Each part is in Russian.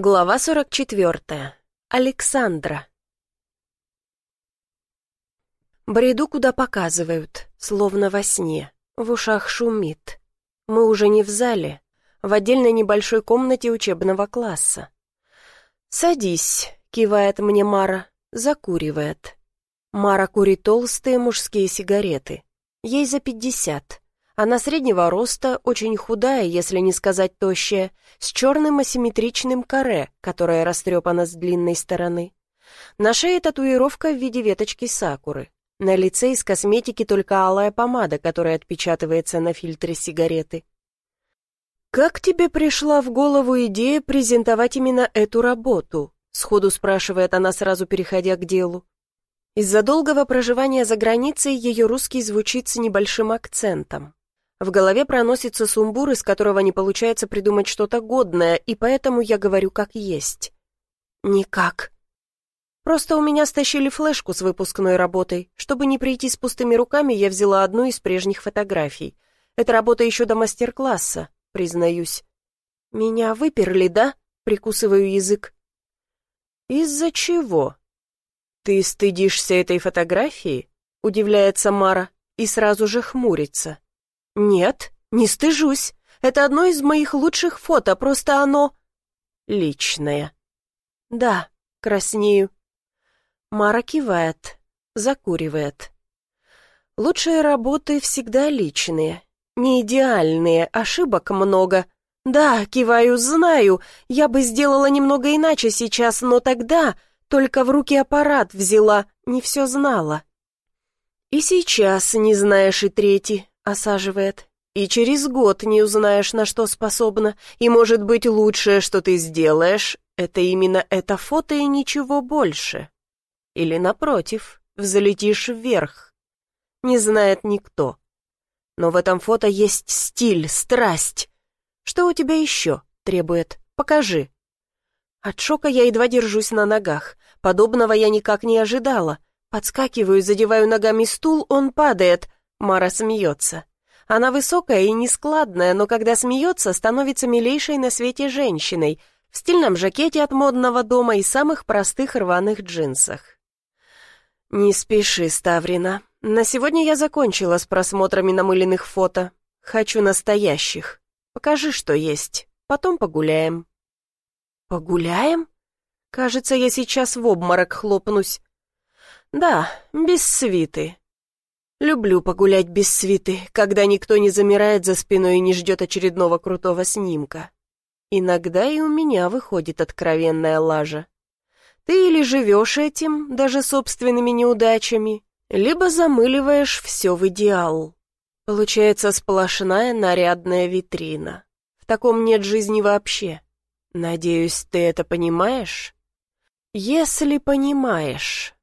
Глава 44. Александра. Бреду, куда показывают, словно во сне. В ушах шумит. Мы уже не в зале, в отдельной небольшой комнате учебного класса. «Садись», — кивает мне Мара, закуривает. Мара курит толстые мужские сигареты. Ей за пятьдесят. Она среднего роста, очень худая, если не сказать тощая, с черным асимметричным каре, которое растрепано с длинной стороны. На шее татуировка в виде веточки сакуры. На лице из косметики только алая помада, которая отпечатывается на фильтре сигареты. «Как тебе пришла в голову идея презентовать именно эту работу?» Сходу спрашивает она, сразу переходя к делу. Из-за долгого проживания за границей ее русский звучит с небольшим акцентом. В голове проносится сумбур, из которого не получается придумать что-то годное, и поэтому я говорю как есть. Никак. Просто у меня стащили флешку с выпускной работой. Чтобы не прийти с пустыми руками, я взяла одну из прежних фотографий. Это работа еще до мастер-класса, признаюсь. Меня выперли, да? Прикусываю язык. Из-за чего? Ты стыдишься этой фотографии? Удивляется Мара и сразу же хмурится. «Нет, не стыжусь. Это одно из моих лучших фото, просто оно...» «Личное». «Да, краснею». Мара кивает, закуривает. «Лучшие работы всегда личные, не идеальные, ошибок много. Да, киваю, знаю, я бы сделала немного иначе сейчас, но тогда только в руки аппарат взяла, не все знала». «И сейчас не знаешь и третий, осаживает. «И через год не узнаешь, на что способна, и, может быть, лучшее, что ты сделаешь, это именно это фото и ничего больше. Или, напротив, взлетишь вверх. Не знает никто. Но в этом фото есть стиль, страсть. Что у тебя еще?» — требует. «Покажи». От шока я едва держусь на ногах. Подобного я никак не ожидала. Подскакиваю, задеваю ногами стул, он падает — Мара смеется. Она высокая и нескладная, но когда смеется, становится милейшей на свете женщиной, в стильном жакете от модного дома и самых простых рваных джинсах. «Не спеши, Ставрина. На сегодня я закончила с просмотрами намыленных фото. Хочу настоящих. Покажи, что есть. Потом погуляем». «Погуляем?» Кажется, я сейчас в обморок хлопнусь. «Да, без свиты. Люблю погулять без свиты, когда никто не замирает за спиной и не ждет очередного крутого снимка. Иногда и у меня выходит откровенная лажа. Ты или живешь этим, даже собственными неудачами, либо замыливаешь все в идеал. Получается сплошная нарядная витрина. В таком нет жизни вообще. Надеюсь, ты это понимаешь? Если понимаешь,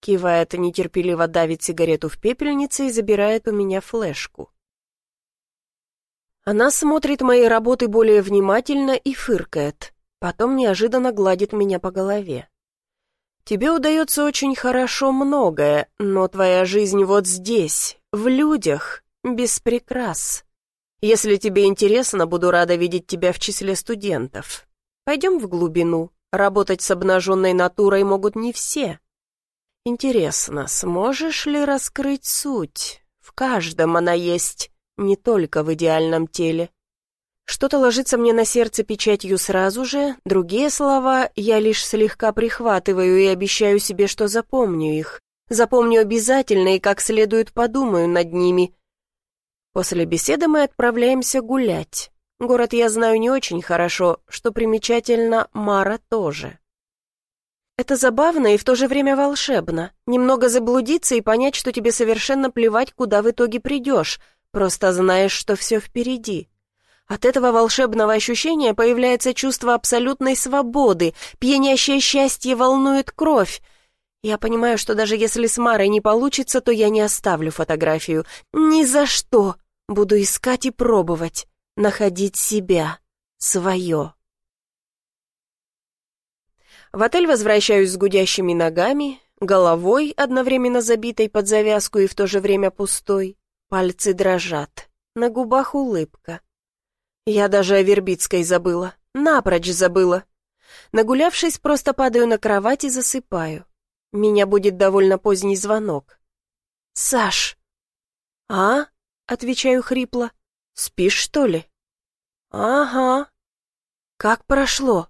Кивает, нетерпеливо давит сигарету в пепельнице и забирает у меня флешку. Она смотрит мои работы более внимательно и фыркает, потом неожиданно гладит меня по голове. Тебе удается очень хорошо многое, но твоя жизнь вот здесь, в людях, без прикрас. Если тебе интересно, буду рада видеть тебя в числе студентов. Пойдем в глубину. Работать с обнаженной натурой могут не все. Интересно, сможешь ли раскрыть суть? В каждом она есть, не только в идеальном теле. Что-то ложится мне на сердце печатью сразу же, другие слова я лишь слегка прихватываю и обещаю себе, что запомню их. Запомню обязательно и как следует подумаю над ними. После беседы мы отправляемся гулять. Город я знаю не очень хорошо, что примечательно, Мара тоже. Это забавно и в то же время волшебно. Немного заблудиться и понять, что тебе совершенно плевать, куда в итоге придешь, просто знаешь, что все впереди. От этого волшебного ощущения появляется чувство абсолютной свободы, пьянящее счастье волнует кровь. Я понимаю, что даже если с Марой не получится, то я не оставлю фотографию. Ни за что. Буду искать и пробовать. Находить себя. Свое. В отель возвращаюсь с гудящими ногами, головой, одновременно забитой под завязку и в то же время пустой. Пальцы дрожат, на губах улыбка. Я даже о Вербицкой забыла, напрочь забыла. Нагулявшись, просто падаю на кровать и засыпаю. Меня будет довольно поздний звонок. «Саш!» «А?» — отвечаю хрипло. «Спишь, что ли?» «Ага». «Как прошло?»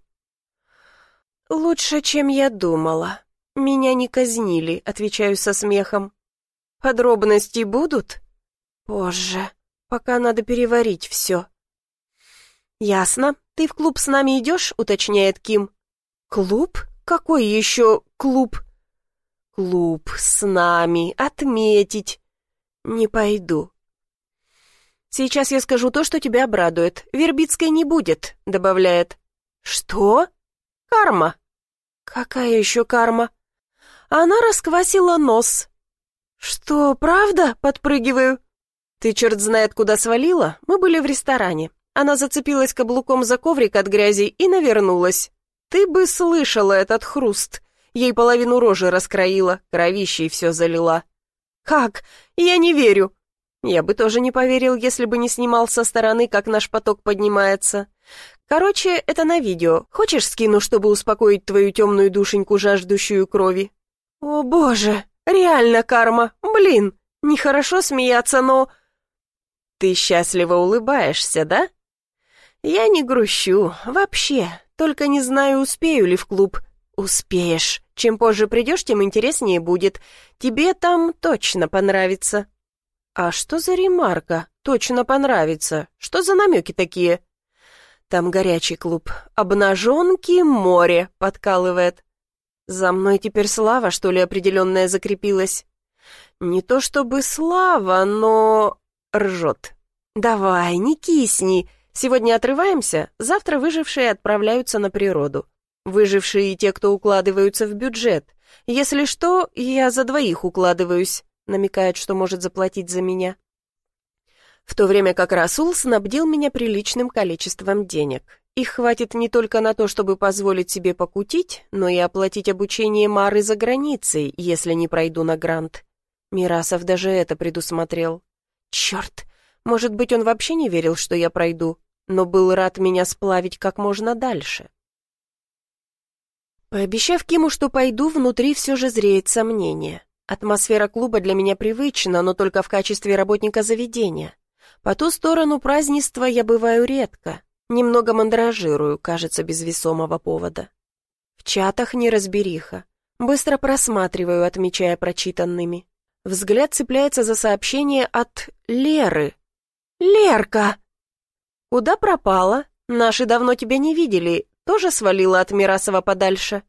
«Лучше, чем я думала. Меня не казнили», — отвечаю со смехом. «Подробности будут?» «Позже. Пока надо переварить все». «Ясно. Ты в клуб с нами идешь?» — уточняет Ким. «Клуб? Какой еще клуб?» «Клуб с нами. Отметить». «Не пойду». «Сейчас я скажу то, что тебя обрадует. Вербицкой не будет», — добавляет. «Что?» «Карма». «Какая еще карма?» «Она расквасила нос». «Что, правда?» — подпрыгиваю. «Ты черт знает, куда свалила? Мы были в ресторане. Она зацепилась каблуком за коврик от грязи и навернулась. Ты бы слышала этот хруст. Ей половину рожи раскроила, кровищей все залила. Как? Я не верю. Я бы тоже не поверил, если бы не снимал со стороны, как наш поток поднимается. Короче, это на видео. Хочешь, скину, чтобы успокоить твою темную душеньку, жаждущую крови? О, боже, реально карма. Блин, нехорошо смеяться, но... Ты счастливо улыбаешься, да? «Я не грущу, вообще, только не знаю, успею ли в клуб». «Успеешь. Чем позже придешь, тем интереснее будет. Тебе там точно понравится». «А что за ремарка? Точно понравится. Что за намеки такие?» «Там горячий клуб. Обнаженки море», — подкалывает. «За мной теперь слава, что ли, определенная закрепилась?» «Не то чтобы слава, но...» — ржет. «Давай, не кисни. Сегодня отрываемся, завтра выжившие отправляются на природу. Выжившие и те, кто укладываются в бюджет. Если что, я за двоих укладываюсь, намекает, что может заплатить за меня. В то время как Расул снабдил меня приличным количеством денег. Их хватит не только на то, чтобы позволить себе покутить, но и оплатить обучение Мары за границей, если не пройду на грант. Мирасов даже это предусмотрел. Черт, может быть, он вообще не верил, что я пройду, но был рад меня сплавить как можно дальше. Пообещав Киму, что пойду, внутри все же зреет сомнение. Атмосфера клуба для меня привычна, но только в качестве работника заведения. По ту сторону празднества я бываю редко, немного мандражирую, кажется, без весомого повода. В чатах неразбериха. Быстро просматриваю, отмечая прочитанными. Взгляд цепляется за сообщение от Леры. «Лерка!» «Куда пропала? Наши давно тебя не видели. Тоже свалила от Мирасова подальше?»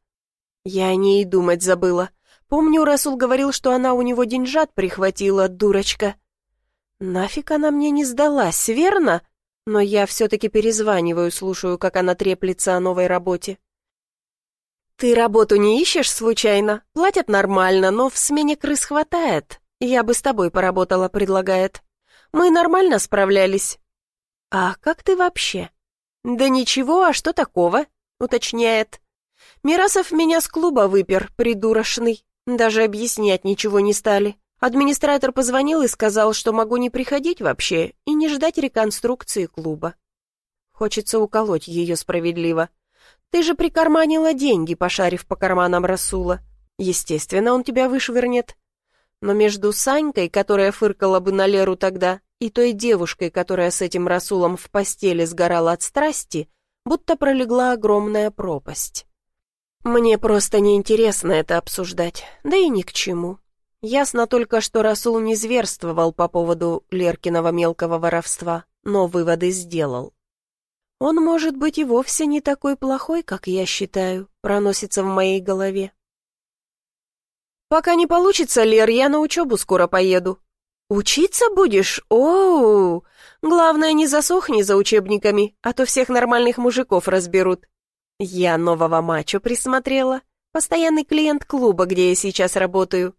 Я о ней думать забыла. Помню, Расул говорил, что она у него деньжат прихватила, дурочка. Нафиг она мне не сдалась, верно? Но я все-таки перезваниваю, слушаю, как она треплется о новой работе. «Ты работу не ищешь случайно? Платят нормально, но в смене крыс хватает. Я бы с тобой поработала», — предлагает. «Мы нормально справлялись. «А как ты вообще?» «Да ничего, а что такого?» — уточняет. «Мирасов меня с клуба выпер, придурочный. Даже объяснять ничего не стали. Администратор позвонил и сказал, что могу не приходить вообще и не ждать реконструкции клуба. Хочется уколоть ее справедливо. Ты же прикарманила деньги, пошарив по карманам Расула. Естественно, он тебя вышвырнет. Но между Санькой, которая фыркала бы на Леру тогда, и той девушкой, которая с этим Расулом в постели сгорала от страсти, будто пролегла огромная пропасть. Мне просто неинтересно это обсуждать, да и ни к чему. Ясно только, что Расул не зверствовал по поводу Леркиного мелкого воровства, но выводы сделал. Он, может быть, и вовсе не такой плохой, как я считаю, проносится в моей голове. «Пока не получится, Лер, я на учебу скоро поеду», «Учиться будешь? Оу! Главное, не засохни за учебниками, а то всех нормальных мужиков разберут». Я нового мачо присмотрела. Постоянный клиент клуба, где я сейчас работаю.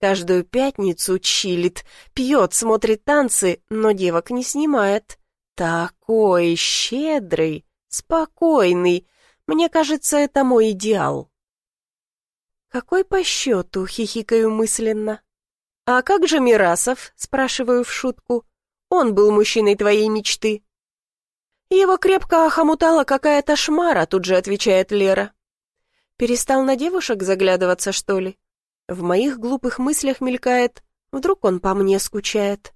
Каждую пятницу чилит, пьет, смотрит танцы, но девок не снимает. Такой щедрый, спокойный. Мне кажется, это мой идеал. «Какой по счету?» — хихикаю мысленно. «А как же Мирасов?» — спрашиваю в шутку. «Он был мужчиной твоей мечты». Его крепко охомутала какая-то шмара, тут же отвечает Лера. Перестал на девушек заглядываться, что ли? В моих глупых мыслях мелькает, вдруг он по мне скучает.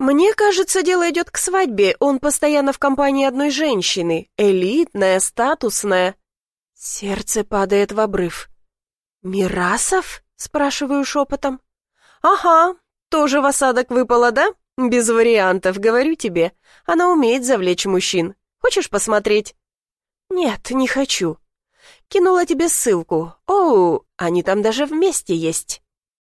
Мне кажется, дело идет к свадьбе, он постоянно в компании одной женщины, элитная, статусная. Сердце падает в обрыв. «Мирасов?» — спрашиваю шепотом. «Ага, тоже в осадок выпало, да? Без вариантов, говорю тебе. Она умеет завлечь мужчин. Хочешь посмотреть?» «Нет, не хочу. Кинула тебе ссылку. Оу, они там даже вместе есть».